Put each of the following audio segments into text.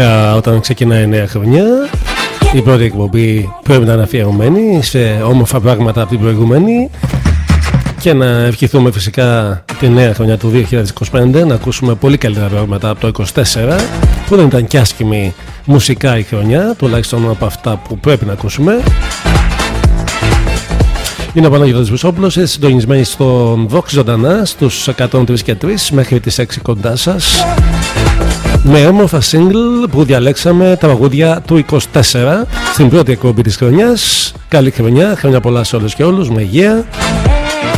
Φυσικά όταν ξεκινάει η νέα χρονιά. Η πρώτη εκπομπή πρέπει να είναι αφιερωμένη σε όμορφα πράγματα από την προηγούμενη. Και να ευχηθούμε φυσικά τη νέα χρονιά του 2025 να ακούσουμε πολύ καλύτερα πράγματα από το 2024 που δεν ήταν κι άσχημη μουσικά η χρονιά τουλάχιστον από αυτά που πρέπει να ακούσουμε. Είναι ο Παναγιώτης Βουσόπουλος, είστε συντονισμένοι στον Vox ζωντανά στους 103 και 3 μέχρι τις 6 κοντά σας με όμορφα single που διαλέξαμε τα παγούδια του 24 στην πρώτη εκπομπή της χρονιάς. Καλή χρονιά, χρόνια πολλά σε όλους και όλους, με υγεία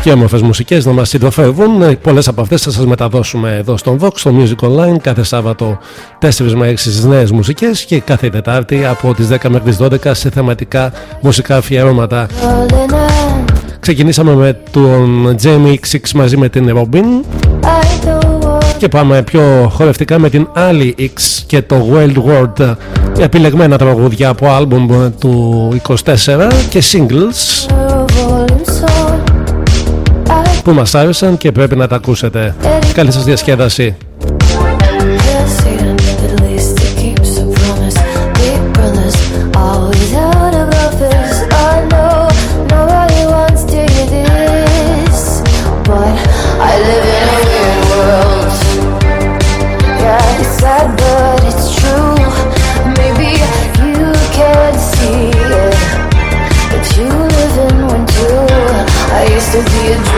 και όμορφες μουσικές να μας συντροφεύουν. Πολλές από αυτές θα σας μεταδώσουμε εδώ στον Vox, στο Music Online, κάθε Σάββατο 4 με 6 στις νέες μουσικές και κάθε Τετάρτη από τις 10 μέχρι τις 12 σε θεματικά μουσικά αφιερώματα. Ξεκινήσαμε με τον Jamie X6 μαζί με την Robin και πάμε πιο χορευτικά με την άλλη X και το Wild World επιλεγμένα τραγούδια από άλμπουμ του 24 και singles που μας άρεσαν και πρέπει να τα ακούσετε. Καλή σας διασκέδαση. To be a dream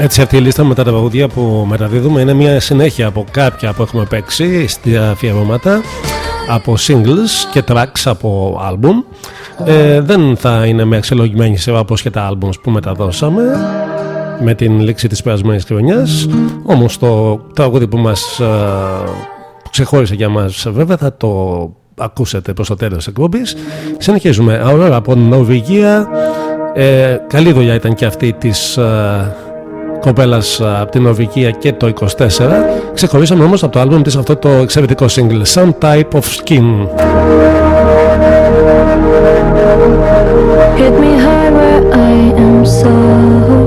Έτσι αυτή η λίστα με τα τραγουδία που μεταδίδουμε είναι μια συνέχεια από κάποια που έχουμε παίξει στη αφιερώματα από singles και tracks από album ε, δεν θα είναι με αξιολογημένη σειρά όπως και τα albums που μεταδώσαμε με την λήξη της περασμένης χρονιάς. Όμως το τραγούδι που μας ε, ξεχώρισε για μας βέβαια θα το ακούσετε προς το τέλος της εκπομπής. Συνεχίζουμε. Aurora από την Νορβηγία. Ε, καλή δουλειά ήταν και αυτή της ε, κοπέλας ε, από την Νορβηγία και το 24 ξεχωρίσαμε όμως από το άλμπουμ της αυτό το εξαιρετικό single Some Type of Skin. Hit me hard where I am soft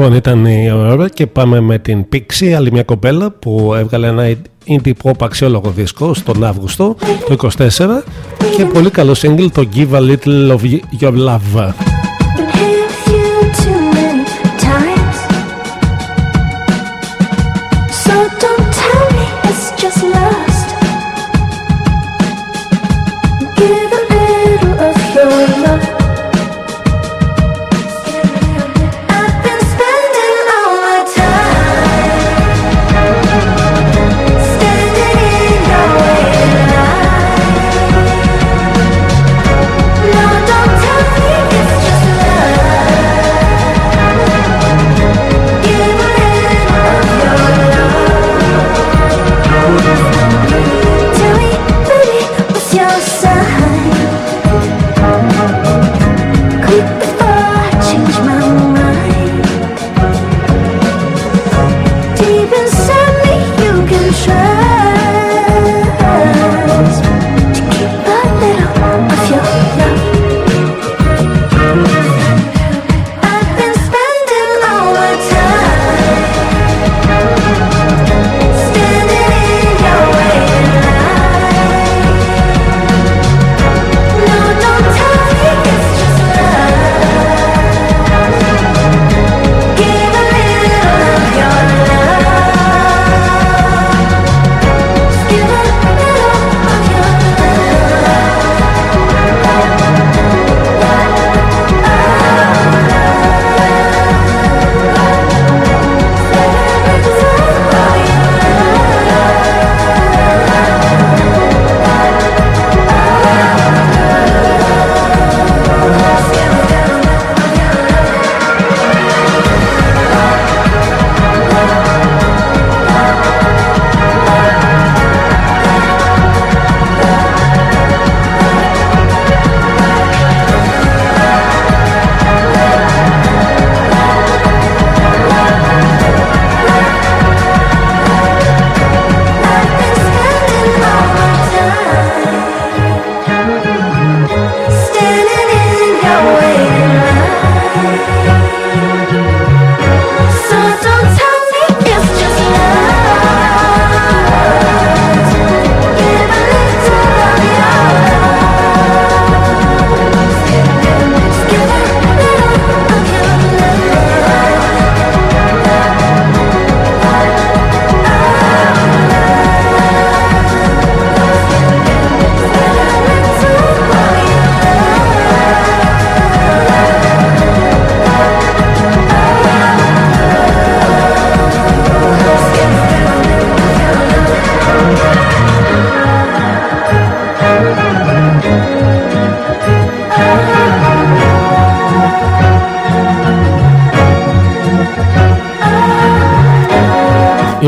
Λοιπόν, ήταν η ώρα και πάμε με την Pixie, άλλη μια κοπέλα που έβγαλε ένα indie pop αξιόλογο δίσκο στον Αύγουστο το 24 και πολύ καλό single το Give a Little of Your Love.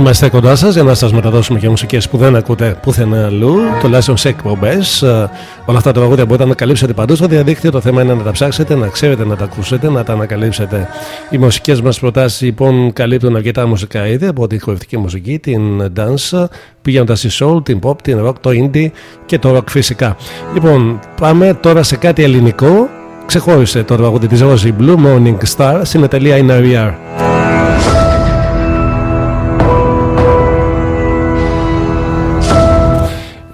Είμαστε κοντά σας για να σας μεταδώσουμε και μουσικές που δεν ακούτε πουθενά αλλού, τουλάχιστον σε εκπομπές. Όλα αυτά τα τραγούδια μπορείτε να ανακαλύψετε παντού στο διαδίκτυο. Το θέμα είναι να τα ψάξετε, να ξέρετε να τα ακούσετε, να τα ανακαλύψετε. Οι μουσικές μας προτάσεις λοιπόν καλύπτουν αρκετά μουσικά είδη από την χορευτική μουσική, την dance, πηγαίνοντας στη soul, την pop, την rock, το indie και το rock φυσικά. Λοιπόν, πάμε τώρα σε κάτι ελληνικό. Ξεχώρισε το τραγούδι της Rosie Blue Morning Star στην εταιρεία In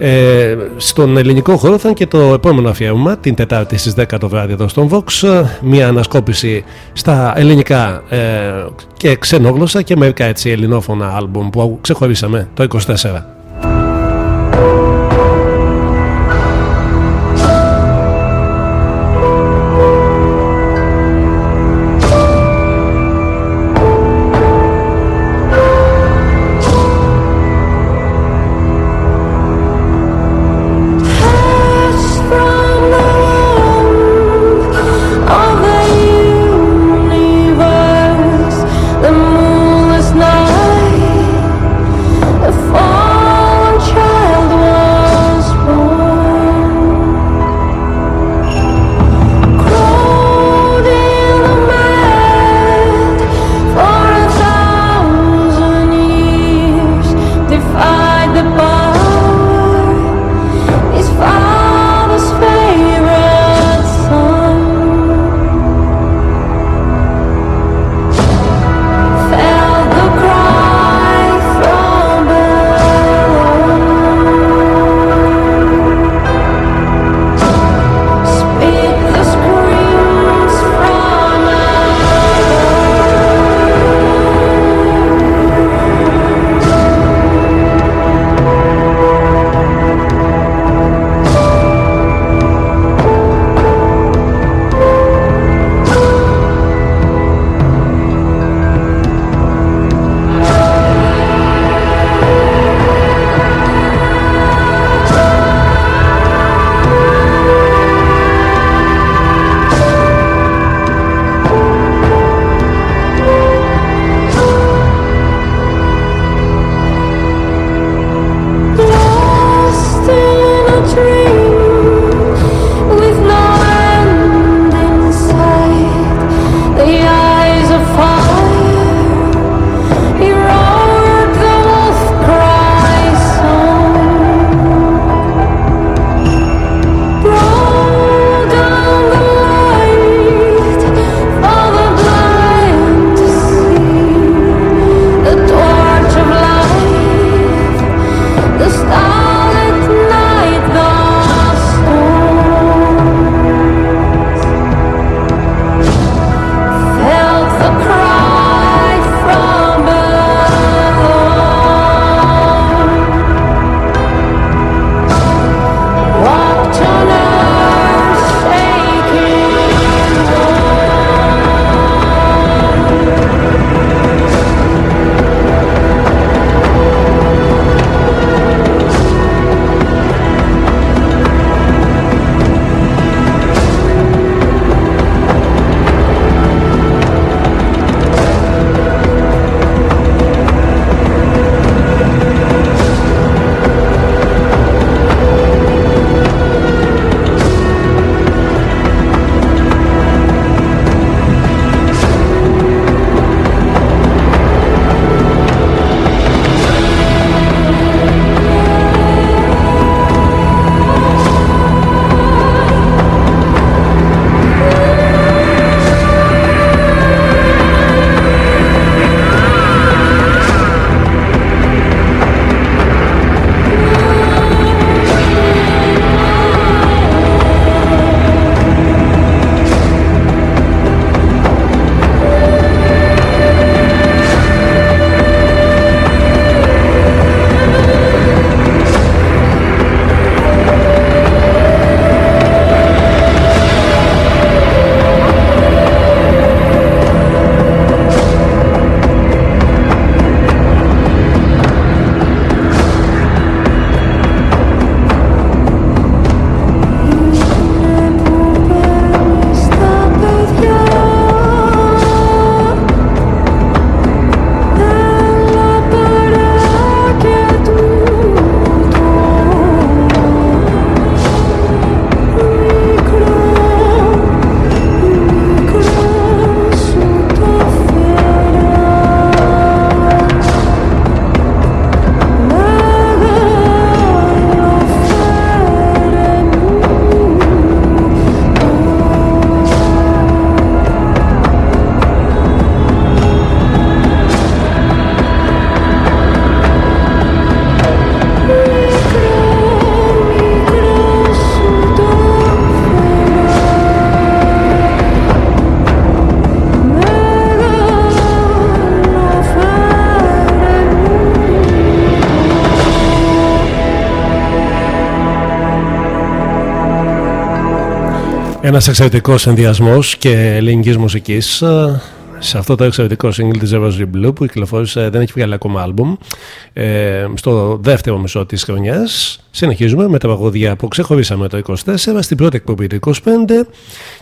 Ε, στον ελληνικό χώρο θα είναι και το επόμενο αφιέρωμα την Τετάρτη στις 10 το βράδυ εδώ στον Vox. Μια ανασκόπηση στα ελληνικά ε, και ξενόγλωσσα και μερικά έτσι ελληνόφωνα άλμπουμ που ξεχωρίσαμε το 24 Ένας εξαιρετικός ενδιασμός και ελληνικής μουσικής. Ε, σε αυτό το εξαιρετικό single της Rosary Blue που κυκλοφόρησε, δεν έχει βγάλει ακόμα άλμπουμ ε, στο δεύτερο μισό της χρονιάς. Συνεχίζουμε με τα παγωδιά που ξεχωρίσαμε το 24 στην πρώτη εκπομπή του 25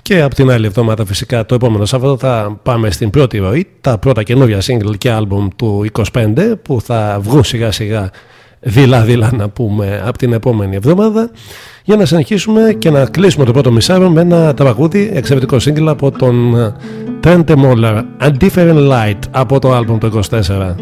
και από την άλλη εβδομάδα φυσικά το επόμενο Σάββατο θα πάμε στην πρώτη ροή τα πρώτα καινούργια single και άλμπουμ του 25 που θα βγουν σιγά σιγά δειλά-δειλά να πούμε από την επόμενη εβδομάδα για να συνεχίσουμε και να κλείσουμε το πρώτο μισάρο με ένα τραγούδι εξαιρετικό σύγκλημα από τον Trent Moller A Different Light από το άλμπομ του 24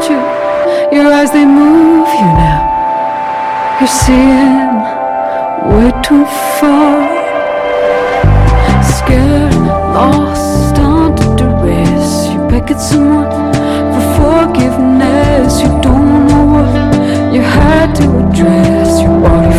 they you, your eyes they move you now. You're seeing way too far. Scared, lost, under duress. You beg at someone for forgiveness. You don't know what you had to address. Your body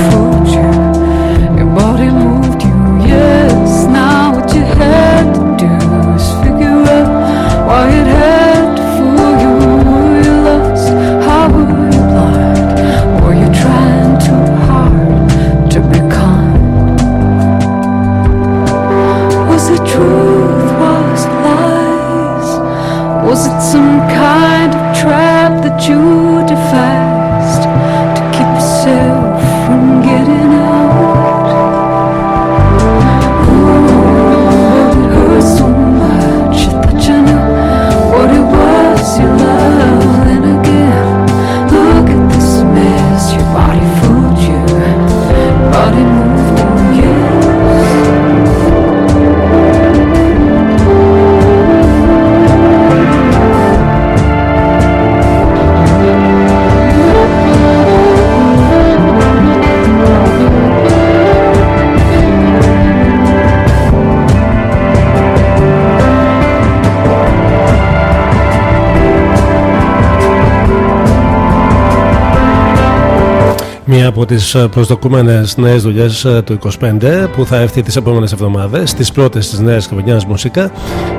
από τις ε, προσδοκούμενες νέες δουλειές ε, του 25 που θα έρθει τις επόμενες εβδομάδες, τις πρώτες της νέας χρονιάς μουσικά,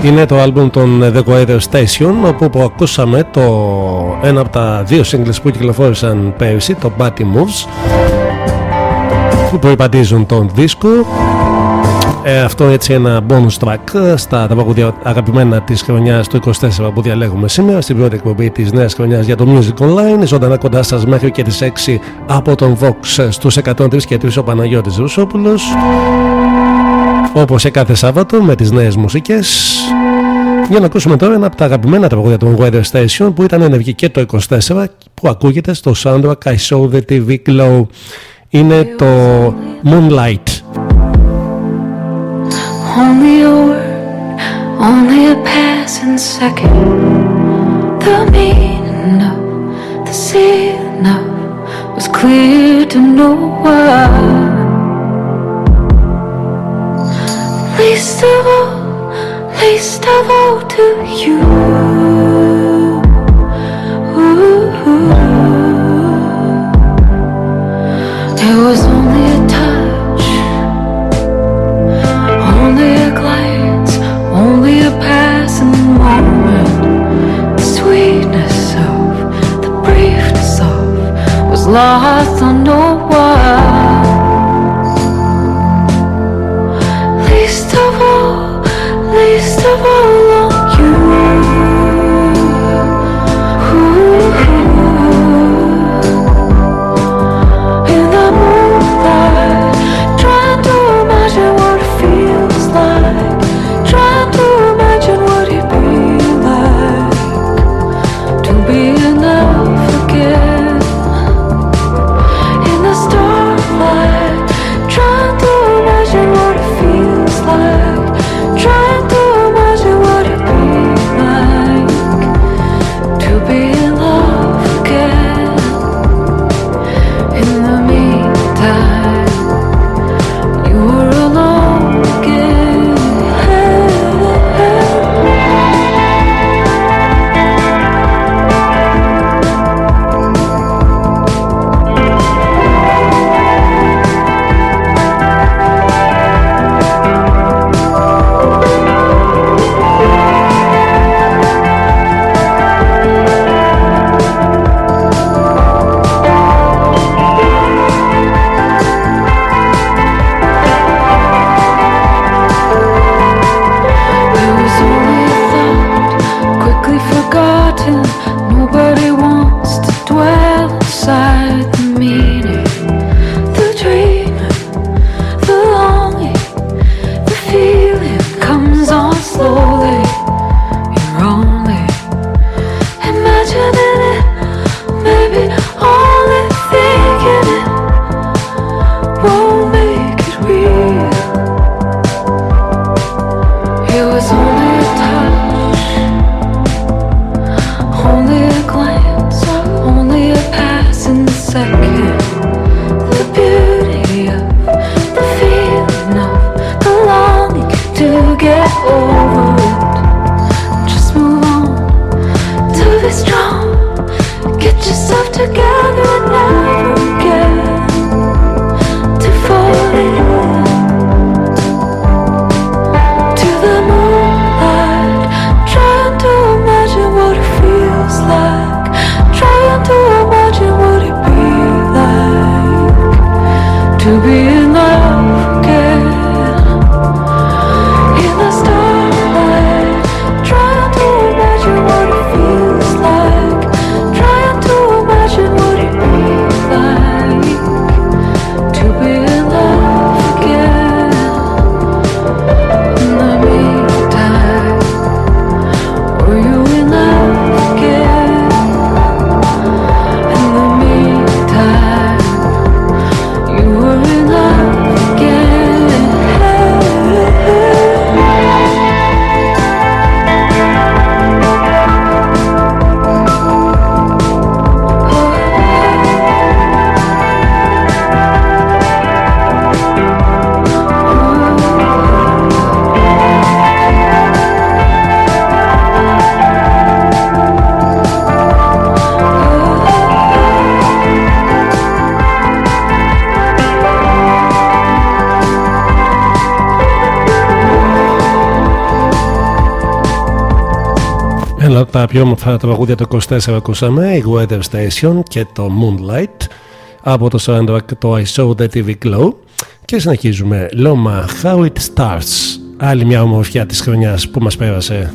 είναι το άλμπουμ των The Weather Station, όπου που ακούσαμε το ένα από τα δύο singles που κυκλοφόρησαν πέρυσι, το Batty Moves, που προϋπαντίζουν τον δίσκο. Ε, αυτό έτσι ένα bonus track στα τραγούδια αγαπημένα της χρονιάς του 24 που διαλέγουμε σήμερα στην πρώτη εκπομπή της νέας χρονιάς για το Music Online ζωντανά κοντά σας μέχρι και τις 6 από τον Vox στους 103 και 3 ο Παναγιώτης Ρουσόπουλος. Όπως σε κάθε Σάββατο με τις νέες μουσικές. Για να ακούσουμε τώρα ένα από τα αγαπημένα τραγούδια των Weather Station που ήταν ενεργή και το 24 που ακούγεται στο soundtrack I Saw the TV Glow. Είναι το Moonlight Only a word, only a passing second. The meaning of the seeing of was clear to no one. Least of all, least of all to you. Lost on no από τα πιο όμορφα τραγούδια το 24 ακούσαμε, η Weather Station και το Moonlight από το soundtrack το I Saw The TV Glow. Και συνεχίζουμε. Loma How It Starts. Άλλη μια ομορφιά της χρονιάς που μας πέρασε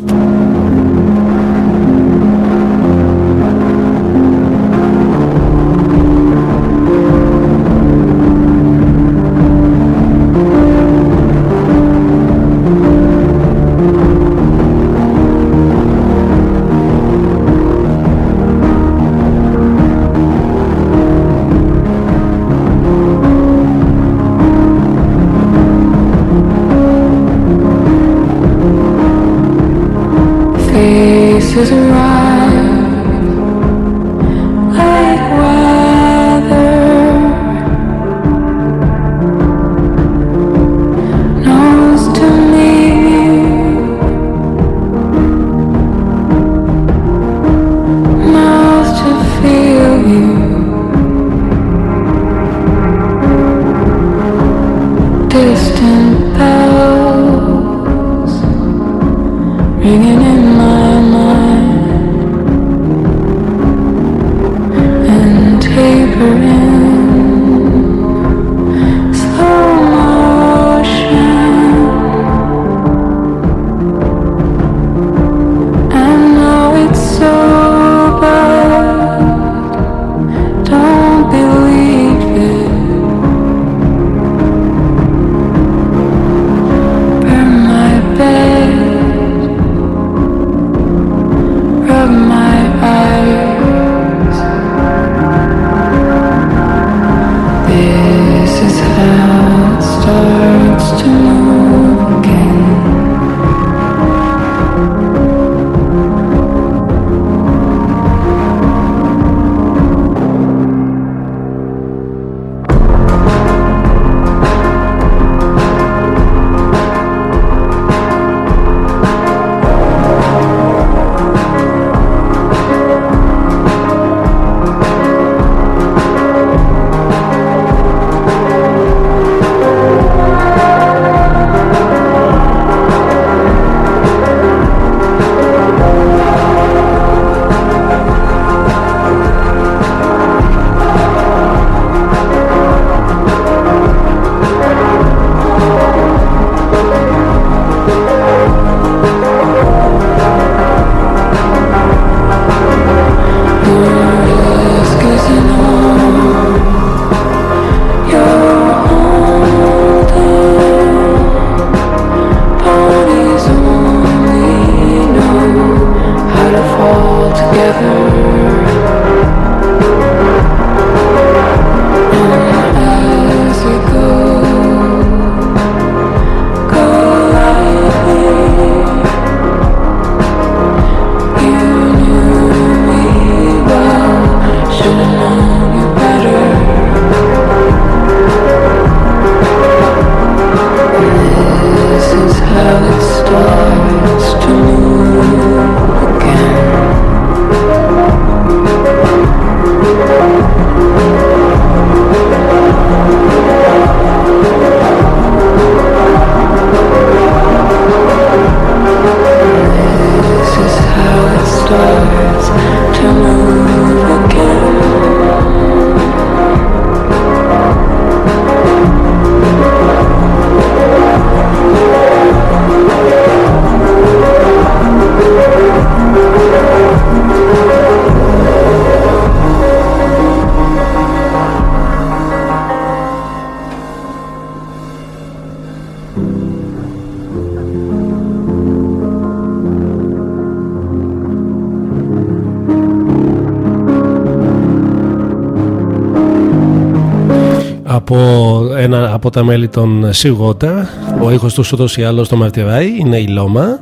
ένα, από τα μέλη των Σιγότα. Ο ήχος τους ούτως ή άλλως το μαρτυράει είναι η Λόμα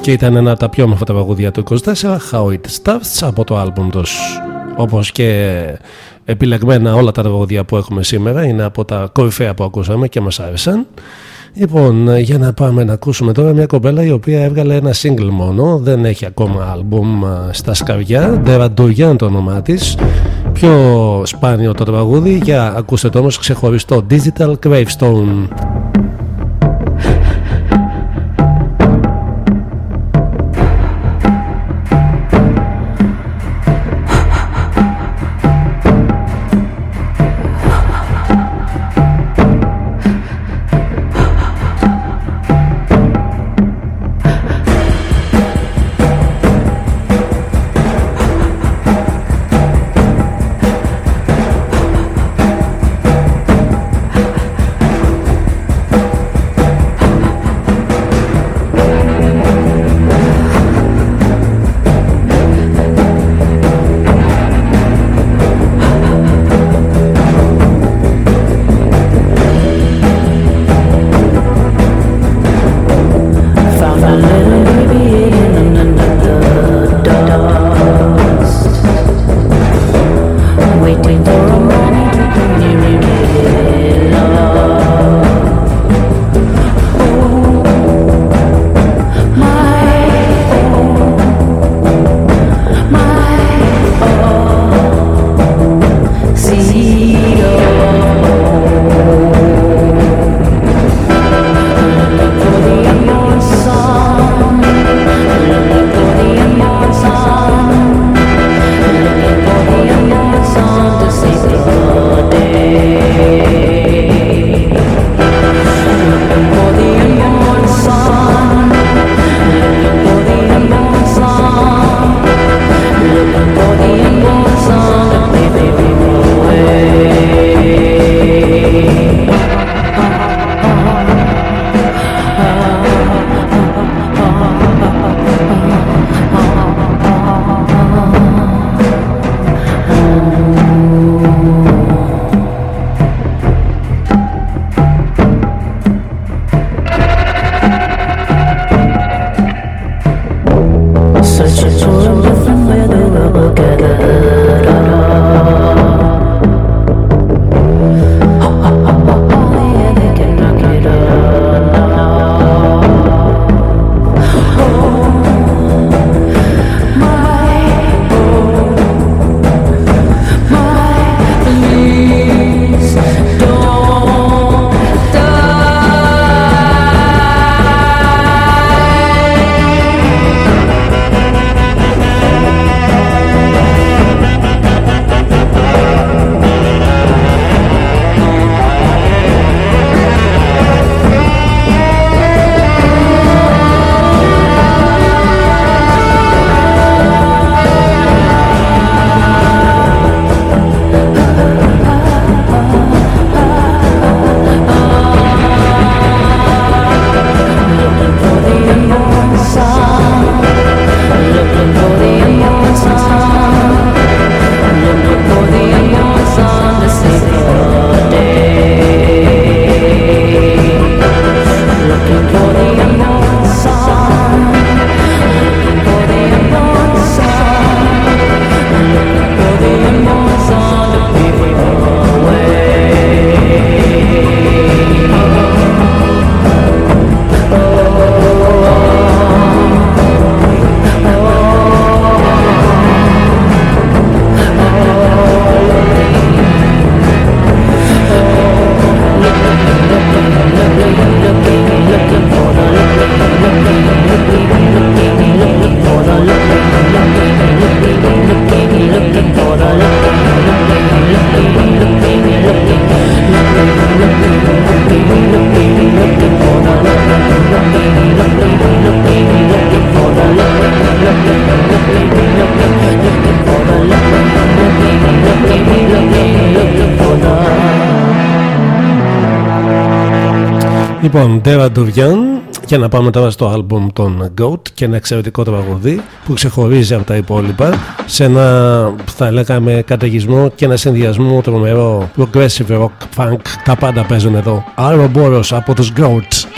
και ήταν ένα από τα πιο όμορφα τα παγούδια του 24 How It Starts από το άλμπουμ τους. Όπως και επιλεγμένα όλα τα τραγούδια που έχουμε σήμερα είναι από τα κορυφαία που ακούσαμε και μας άρεσαν. Λοιπόν, για να πάμε να ακούσουμε τώρα μια κοπέλα η οποία έβγαλε ένα single μόνο, δεν έχει ακόμα άλμπουμ στα σκαριά, Ντεραντουριάν το όνομά της, πιο σπάνιο το τραγούδι, για ακούστε το όμως ξεχωριστό, Digital Gravestone. Λοιπόν, Dera Durian, για να πάμε τώρα στο άλμπουμ των Goat και ένα εξαιρετικό τραγουδί που ξεχωρίζει από τα υπόλοιπα σε ένα θα λέγαμε καταιγισμό και ένα συνδυασμό τρομερό progressive rock funk. Τα πάντα παίζουν εδώ. Ouroboros από τους Goat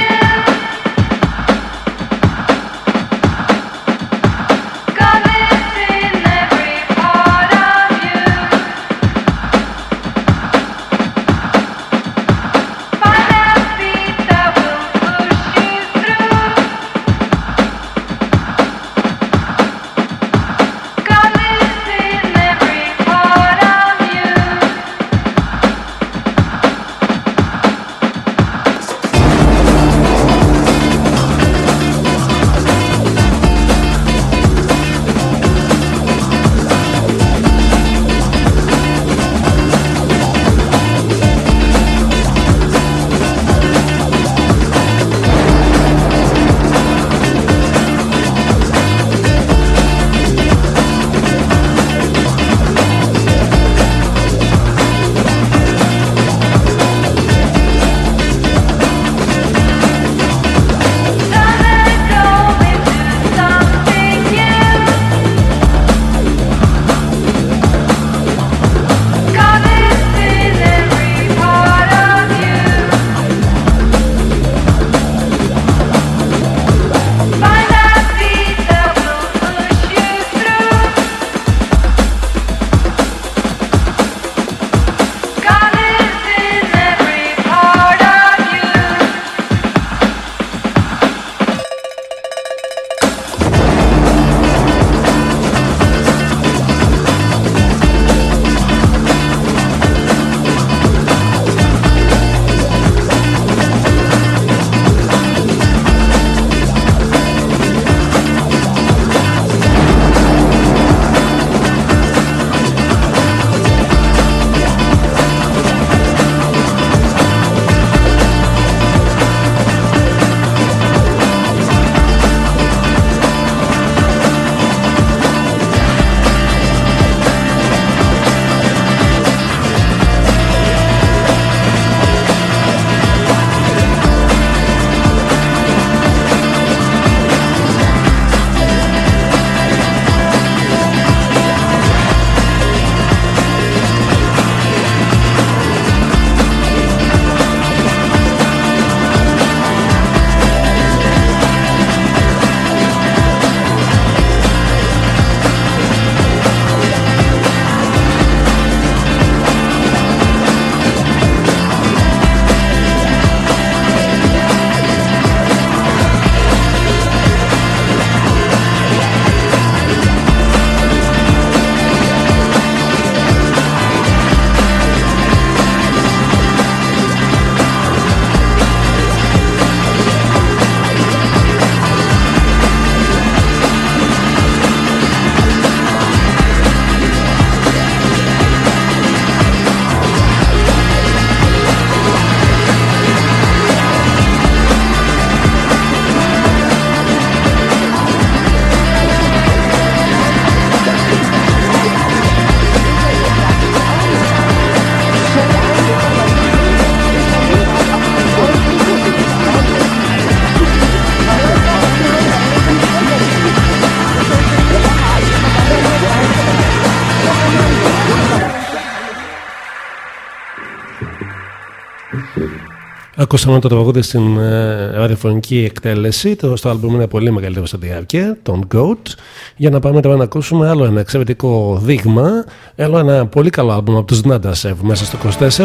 Ακούσαμε το τραγούδι στην ε, ραδιοφωνική εκτέλεση. Το, στο άλμπουμ είναι πολύ μεγαλύτερο σε διάρκεια, τον Goat. Για να πάμε τώρα να ακούσουμε άλλο ένα εξαιρετικό δείγμα. Άλλο ένα πολύ καλό άλμπουμ από τους Nadasev μέσα στο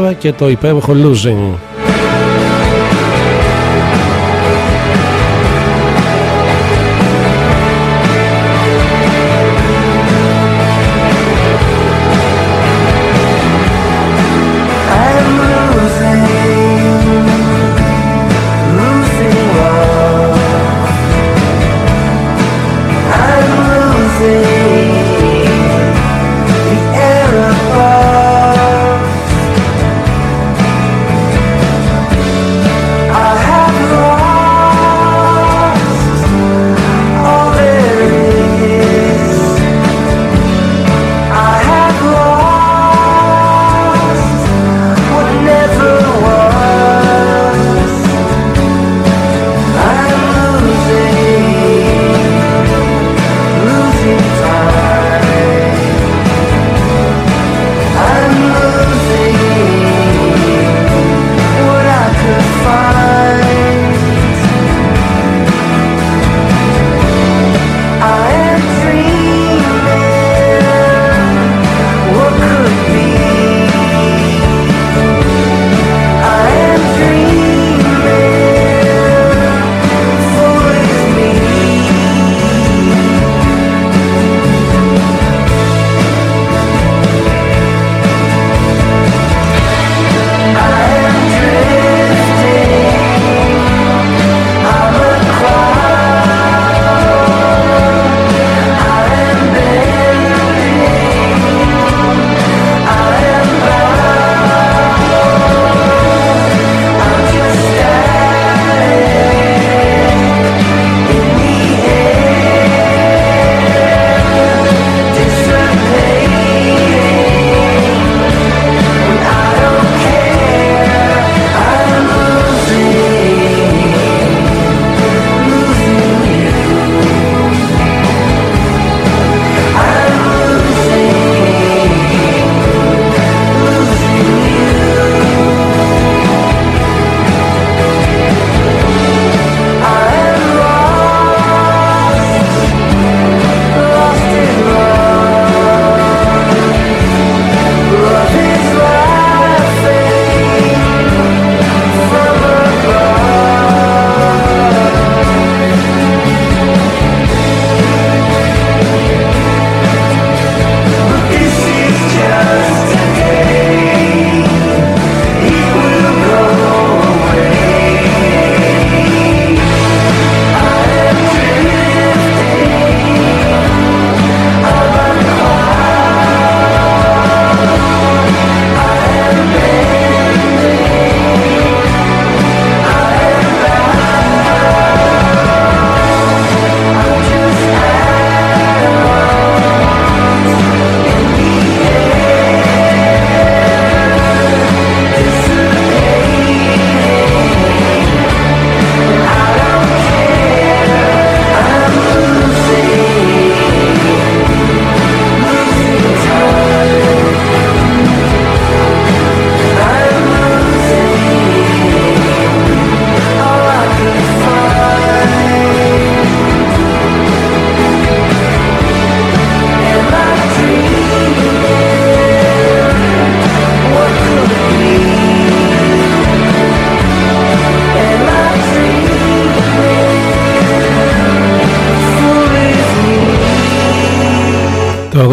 24 και το υπέροχο Losing.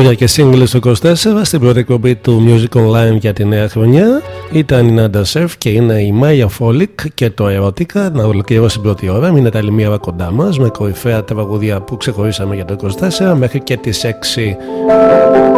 Τραγούδια και singles του 24 στην πρώτη εκπομπή του Music Online για τη νέα χρονιά ήταν η Nanda Surf και είναι η Maya Folic και το Erotica να ολοκληρώσει την πρώτη ώρα. Μείνετε άλλη μία ώρα κοντά μας με κορυφαία τραγουδία που ξεχωρίσαμε για το 24 μέχρι και τις 6.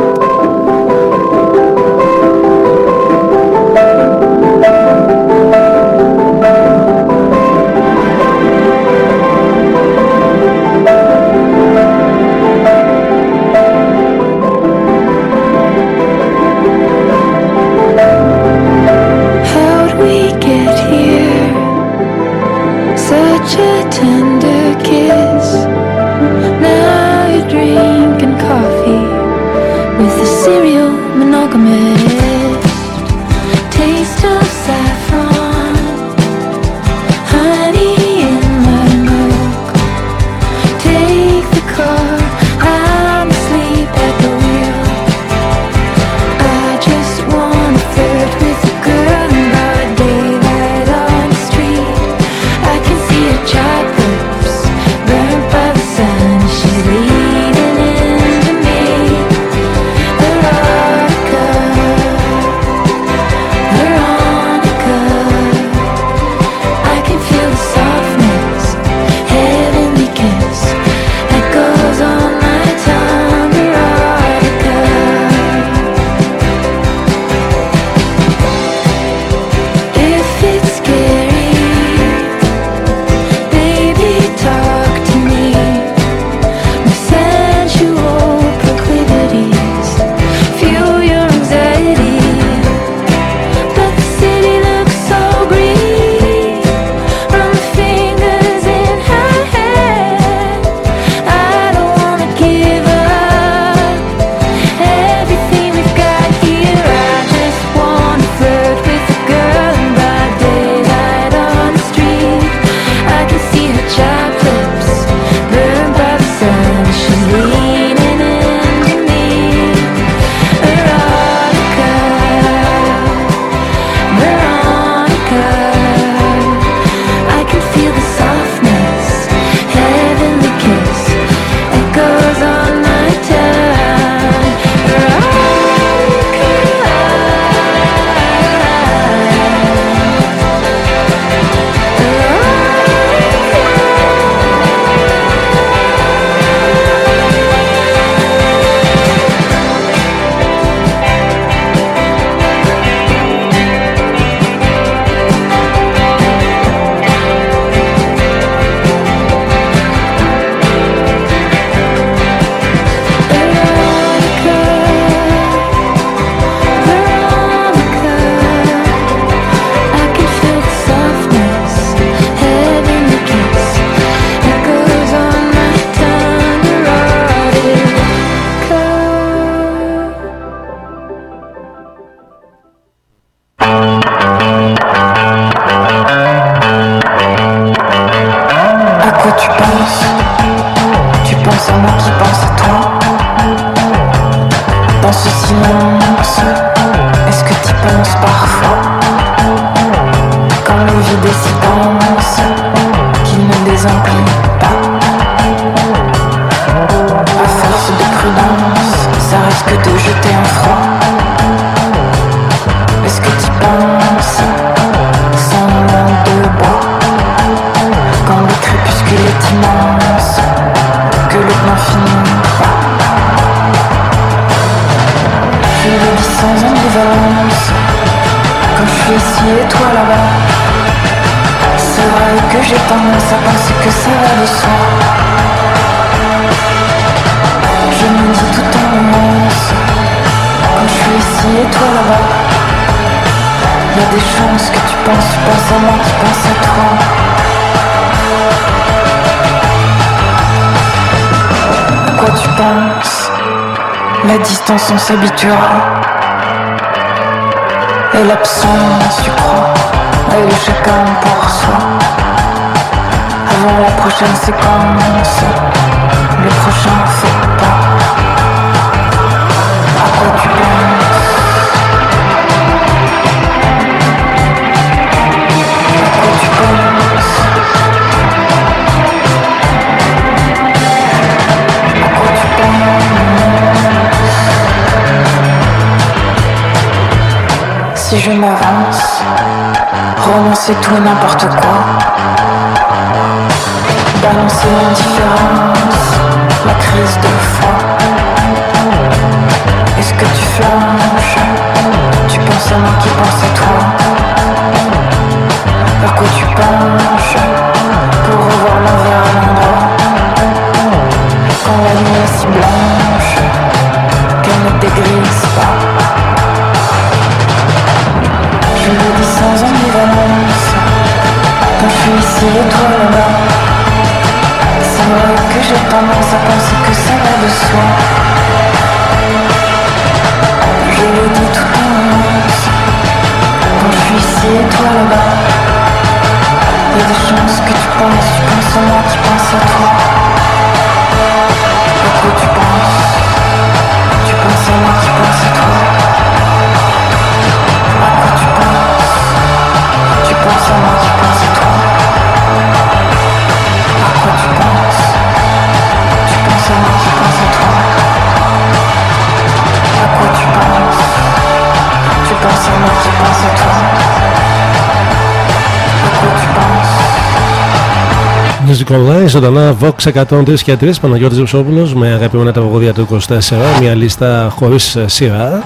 Online, ζωντανά Vox 103 και 3, Παναγιώτης Βουσόπουλος με αγαπημένα τραγωδία του 24, μια λίστα χωρίς ε, σειρά.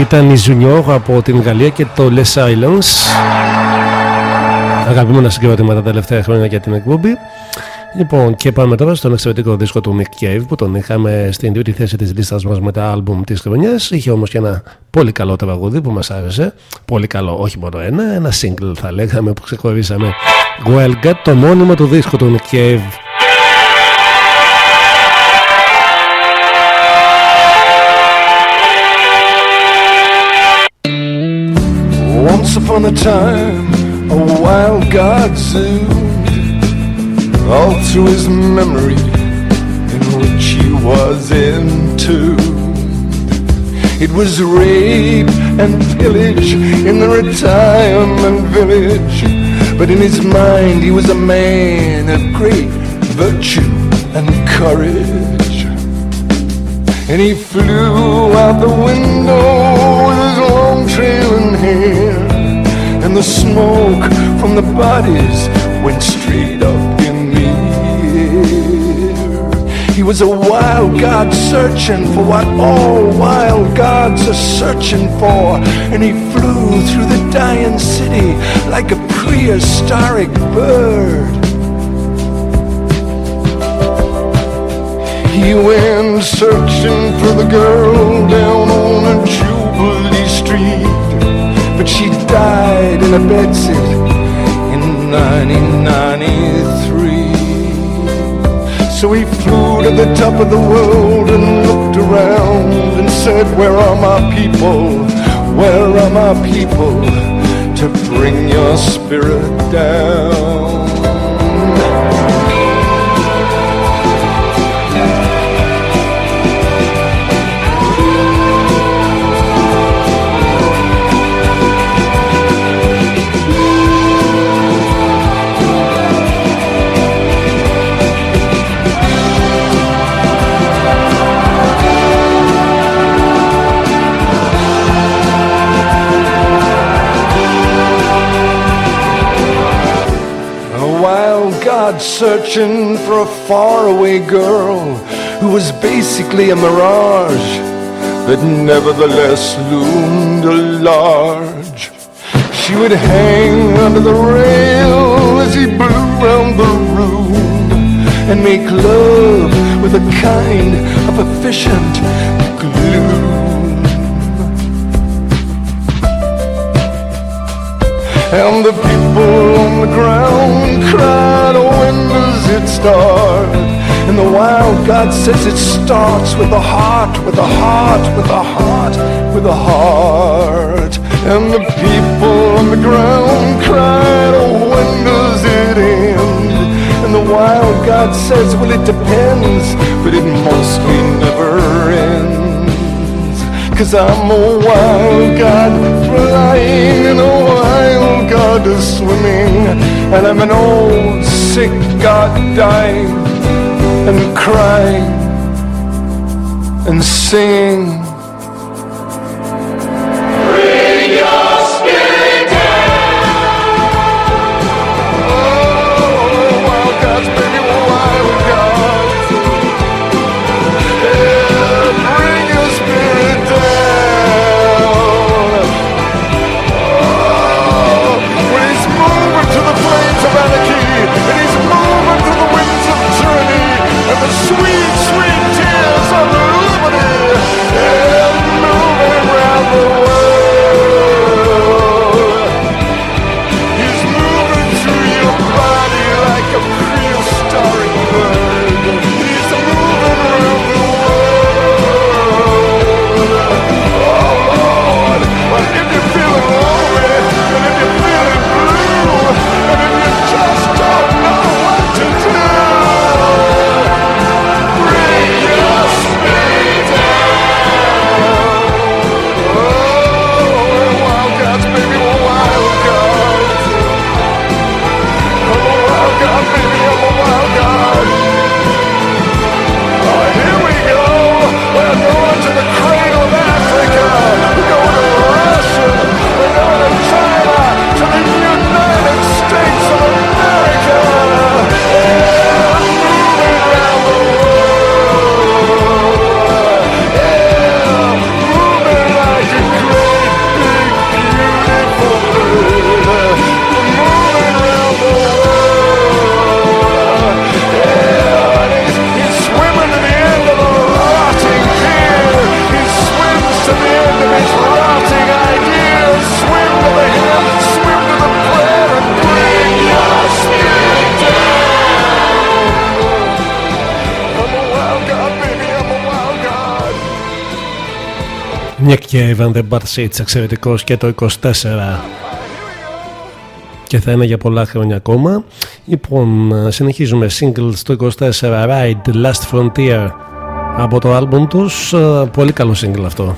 Ήταν η Junior από την Γαλλία και το Les Silence. Αγαπημένα συγκρότηματα τα τελευταία χρόνια για την εκπομπή. Λοιπόν, και πάμε τώρα στον εξαιρετικό δίσκο του Nick Cave που τον είχαμε στην τρίτη θέση της λίστας μας με τα άλμπουμ της χρονιάς. Είχε όμως και ένα πολύ καλό τραγούδι που μας άρεσε. Πολύ καλό, όχι μόνο ένα, ένα single θα λέγαμε που ξεχωρίσαμε. Well Got, το μόνιμο του δίσκο του Nick Cave. Once upon a time, a wild god zoomed all through his memory, in which he was entombed. It was rape and pillage in the retirement village, but in his mind he was a man of great virtue and courage. And he flew out the window with his long trailing hair. And the smoke from the bodies went straight up in the air. He was a wild god searching for what all wild gods are searching for. And he flew through the dying city like a prehistoric bird. He went searching for the girl down on a Jubilee Street, but she died in a bedsit in 1993. So he flew to the top of the world and looked around and said, Where are my people? Where are my people to bring your spirit down? Searching for a faraway girl who was basically a mirage, but nevertheless loomed large. She would hang under the rail as he blew round the room and make love with a kind of efficient glue. And the people on the ground cried, oh, when does it start? And the wild God says it starts with a heart, with a heart, with a heart, with a heart. And the people on the ground cried, oh, when does it end? And the wild God says, well, it depends, but it mostly. Cause I'm a wild god flying and a wild god swimming. And I'm an old sick god dying and crying and singing Μια και Van the Bar Seats εξαιρετικός και το 24 και θα είναι για πολλά χρόνια ακόμα. Λοιπόν, συνεχίζουμε singles το 24 Ride Last Frontier από το άλμπουμ τους. Πολύ καλό single αυτό.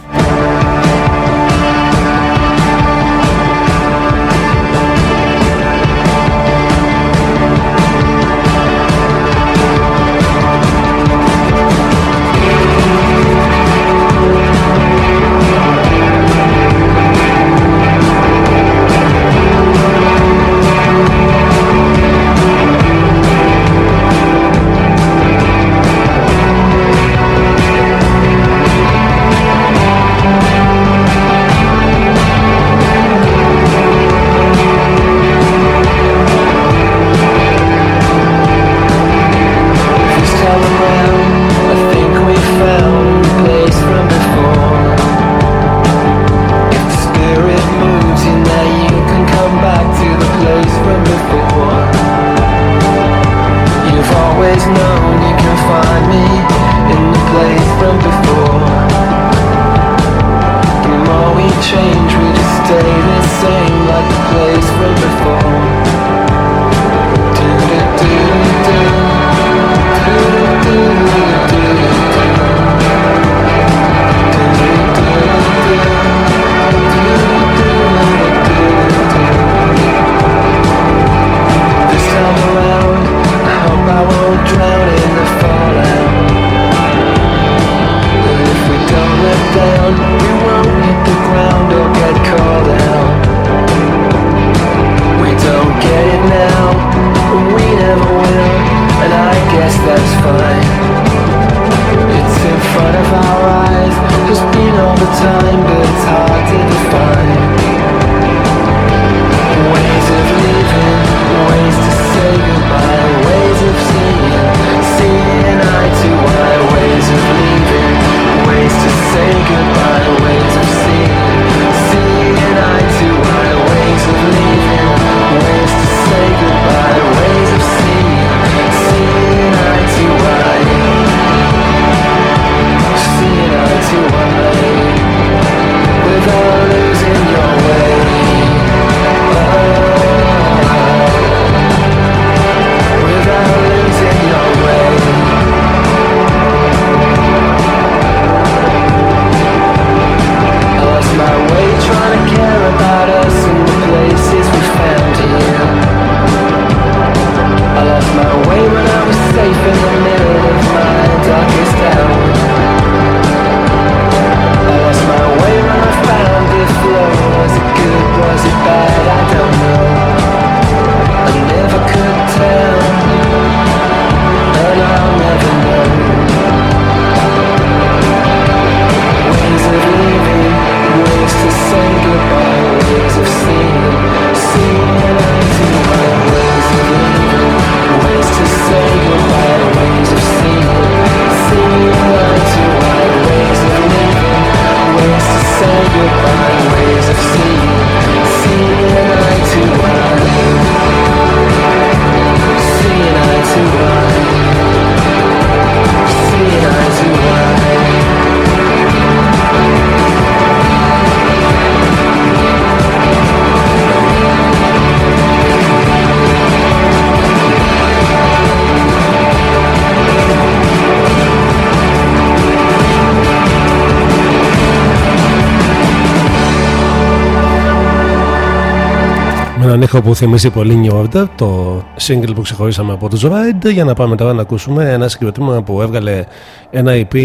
Έχω που θυμίζει πολύ New Order, το single που ξεχωρίσαμε από τους Ride. Για να πάμε τώρα να ακούσουμε ένα συγκριτήμα που έβγαλε ένα EP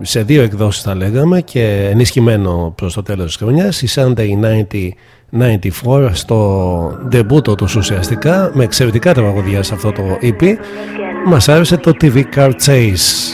σε δύο εκδόσεις θα λέγαμε και ενισχυμένο προς το τέλος της χρονιάς, η Sunday 1994 στο ντεμπούτο τους ουσιαστικά, με εξαιρετικά τραγωδία σε αυτό το EP. Μας άρεσε το TV Car Chase.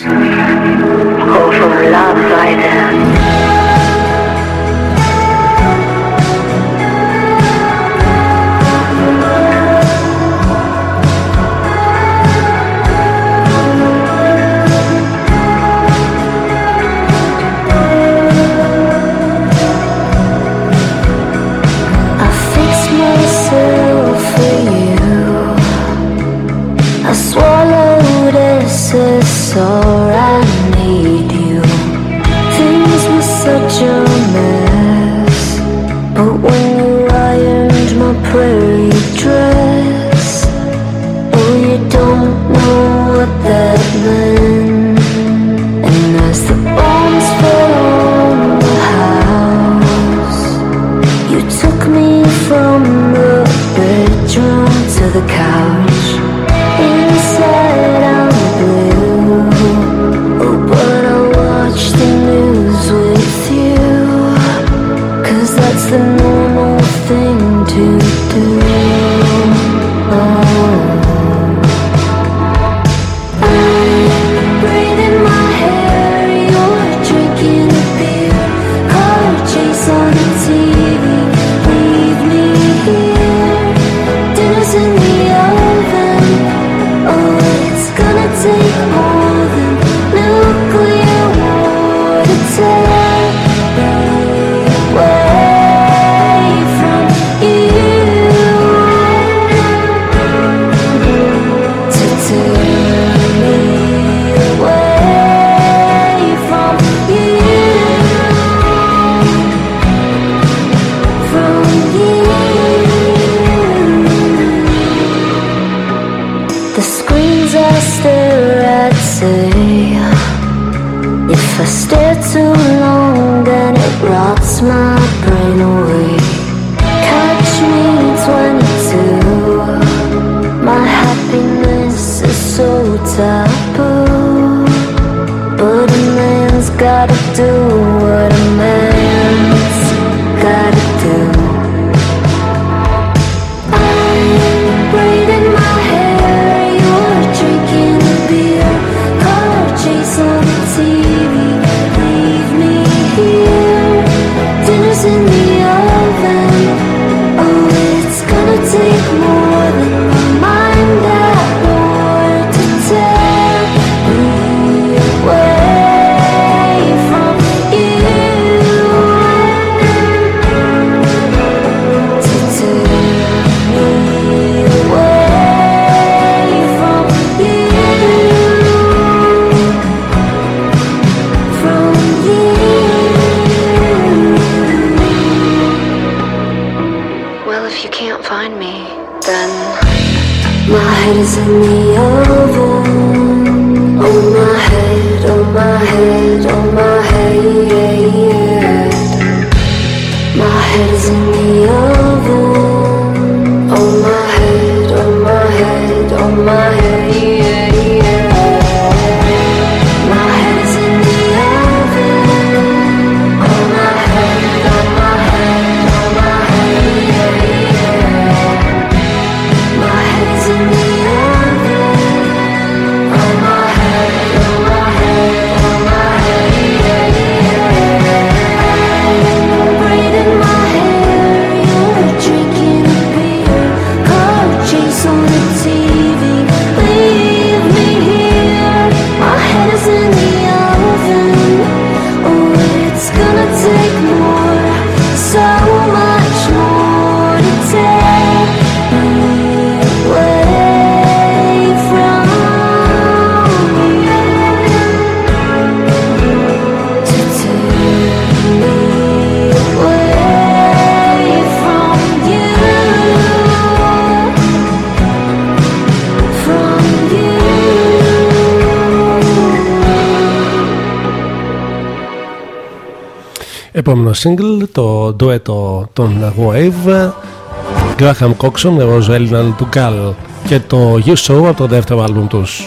do Το single, το ντουέτο των Wave, Graham Coxon, ο Έλληνα του Γκάλ και το You Show το δεύτερο άλμπουμ τους.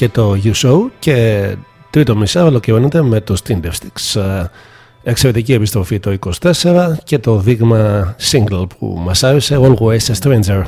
Και το You Show και τρίτο μισά ολοκληρώνεται με το Sticks. Εξαιρετική επιστροφή το 24 και το δείγμα single που μας άρεσε Always a Stranger.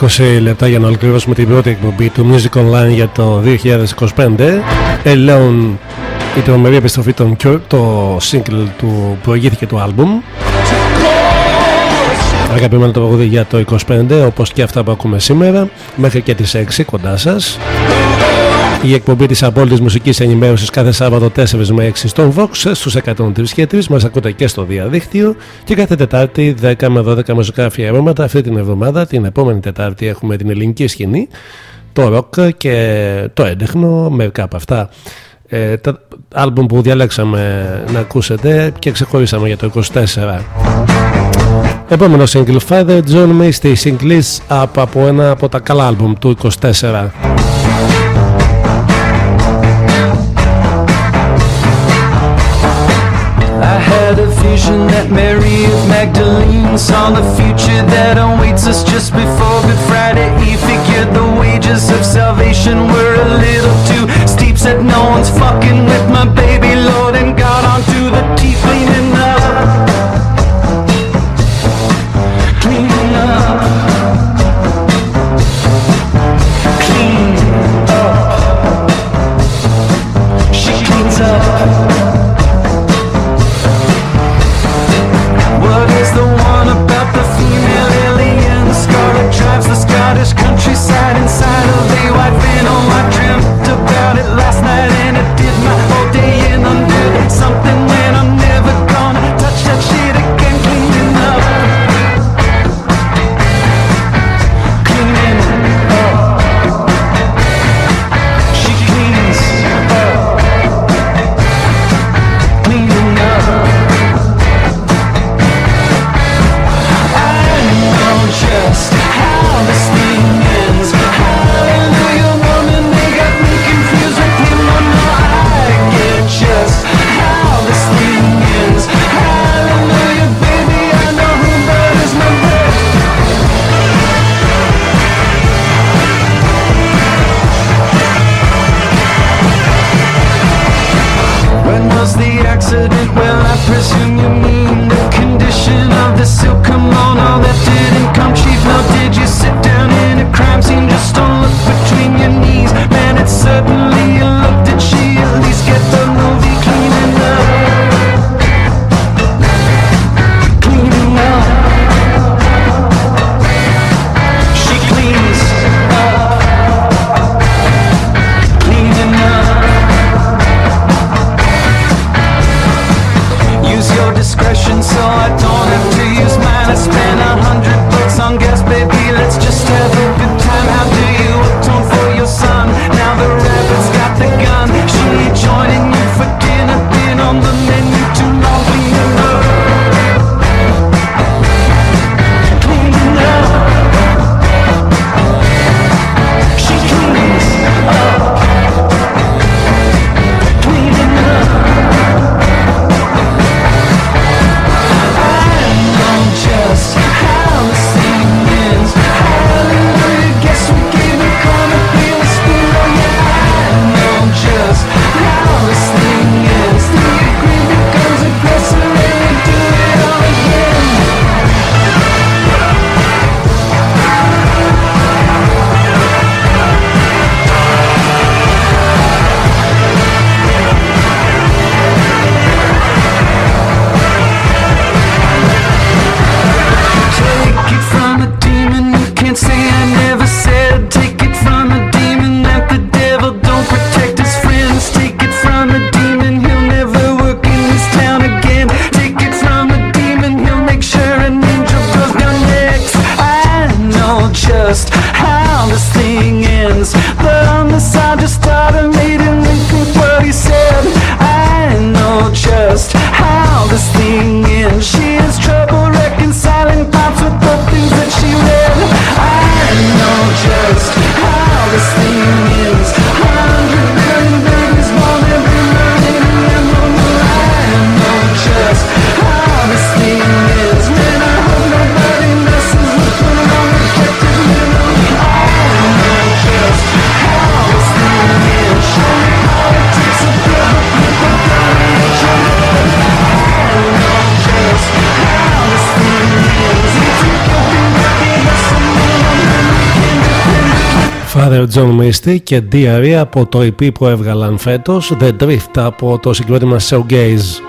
20 λεπτά για να ολοκληρώσουμε την πρώτη εκπομπή του Music Online για το 2025. Ελέον, η τρομερή επιστροφή των Cure, το single του προηγήθηκε του album. Αγαπημένο το παγωδί για το 25, όπως και αυτά που ακούμε σήμερα, μέχρι και τις 6 κοντά σας. Η εκπομπή της απόλυτης μουσικής ενημέρωσης κάθε Σάββατο 4 με 6 στον Vox στους 103 και 3 μας ακούτε και στο διαδίκτυο. Και κάθε Τετάρτη 10 με 12 μουσικά αφιερώματα. Αυτή την εβδομάδα, την επόμενη Τετάρτη, έχουμε την ελληνική σκηνή, το ροκ και το έντεχνο. Μερικά από αυτά ε, τα άλμπουμ που διαλέξαμε να ακούσετε και ξεχωρίσαμε για το 24. Επόμενο single Father John Misty Singles από, από ένα από τα καλά άλμπουμ του 24. vision that Mary of Magdalene saw the future that awaits us just before Good Friday. He figured the wages of salvation were a little too steep. Said no one's fucking with my baby Father John Misty και Diary από το EP που έβγαλαν φέτος The Drift από το συγκρότημα Showgaze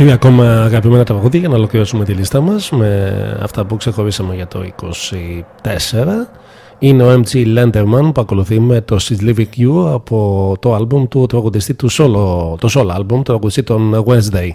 Τρία ακόμα αγαπημένα τραγούδια για να ολοκληρώσουμε τη λίστα μας με αυτά που ξεχωρίσαμε για το 24. Είναι ο MG Lenderman που ακολουθεί με το She's Living You από το άλμπουμ του τραγουδιστή του solo, το solo άλμπουμ, το τραγουδιστή των Wednesday.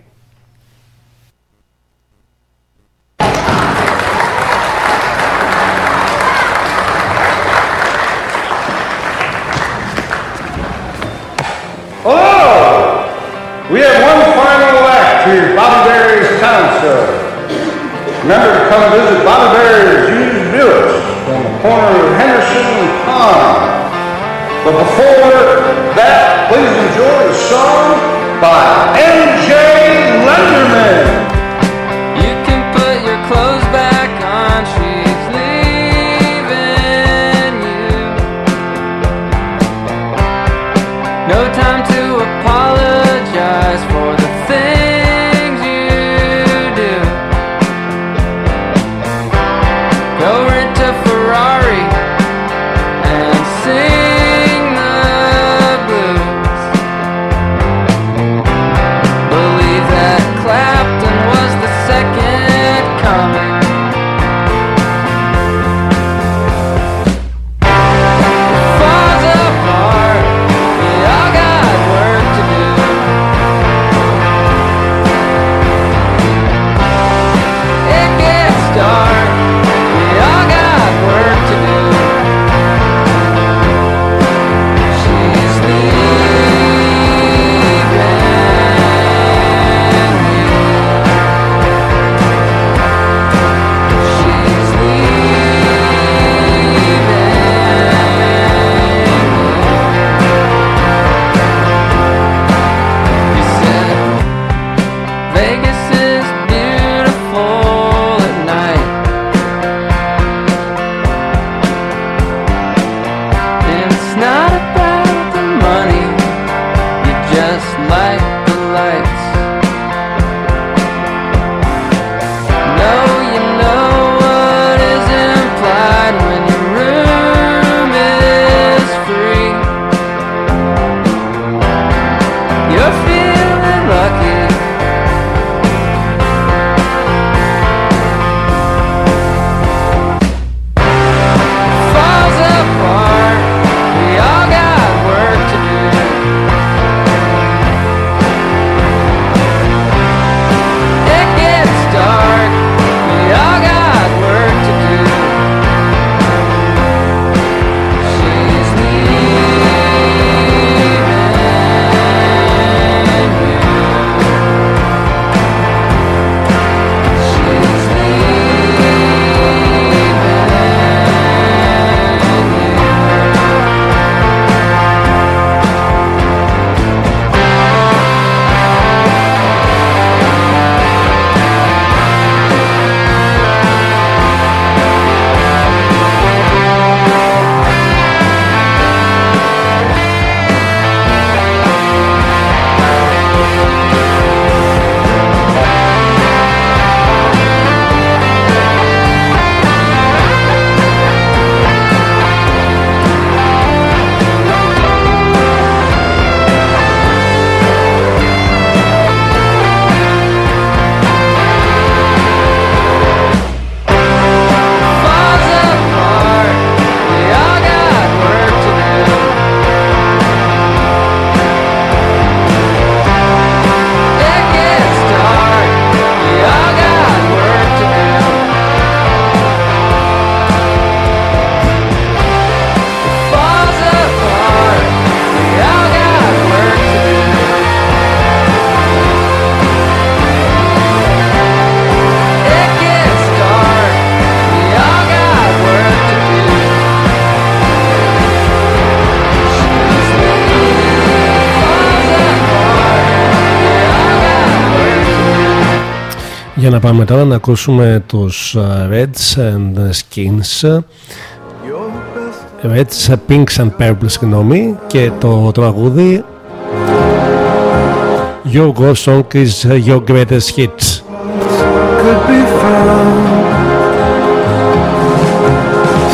Να πάμε τώρα να ακούσουμε τους uh, Reds and Skins Reds, Pinks and Purple συγγνώμη και το τραγούδι Your Go Song is your greatest hits could be found.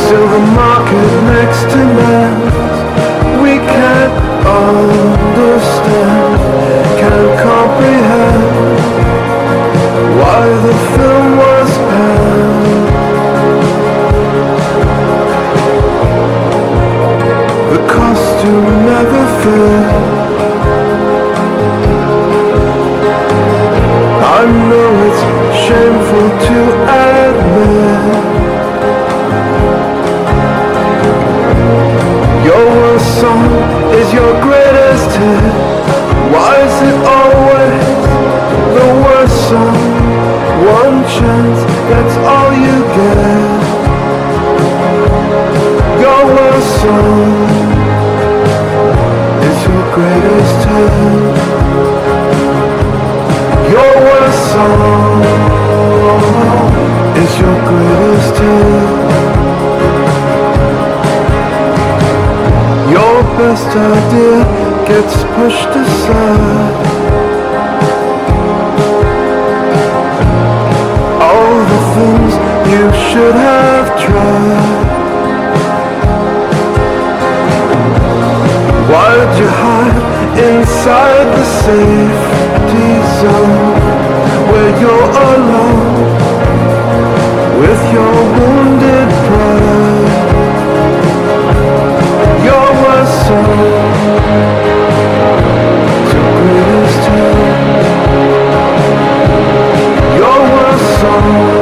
Still, the market next to man's we can't understand, can't comprehend why the film was banned. The costume never fit. I know it's shameful to admit Your worst song is your greatest hit Why is it always chance, that's all you get Your worst song is your greatest hit your worst song is your greatest hit. Your best idea gets pushed aside. Should have tried. Why'd you hide inside the safety zone where you're alone with your wounded pride? Your worst song, your greatest hit. Your worst song,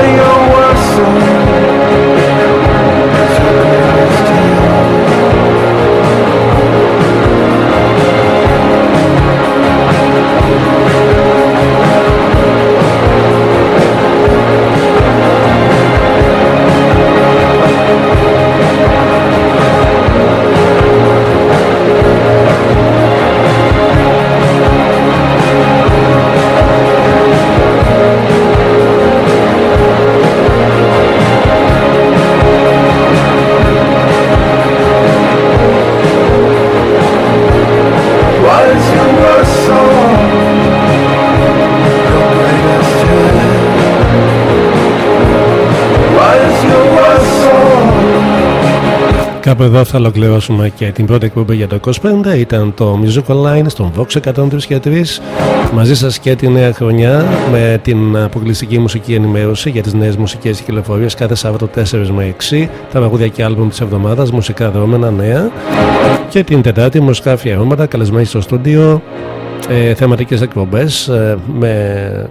Adios. Κάπου εδώ θα ολοκληρώσουμε και την πρώτη εκπομπή για το 25. Ήταν το Music Online στον Vox 103 και 3. Μαζί σας και τη νέα χρονιά με την αποκλειστική μουσική ενημέρωση για τις νέες μουσικές κυκλοφορίες κάθε Σάββατο 4 με 6. Τα τραγούδια και άλμπουμ της εβδομάδας, μουσικά δρόμενα νέα. Και την Τετάρτη μουσικά αφιερώματα, καλεσμένοι στο στούντιο, ε, θεματικές εκπομπές ε, με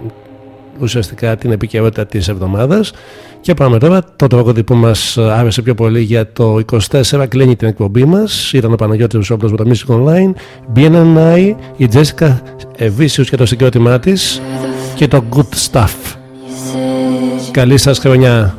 ουσιαστικά την επικαιρότητα της εβδομάδας. Και πάμε τώρα. Το τραγούδι που μας άρεσε πιο πολύ για το 24 κλείνει την εκπομπή μας. Ήταν ο Παναγιώτης Βουσόπλος με το Music Online BNNI, η Τζέσικα Εβίσιους και το συγκρότημά της και το Good Stuff. Καλή σας χρονιά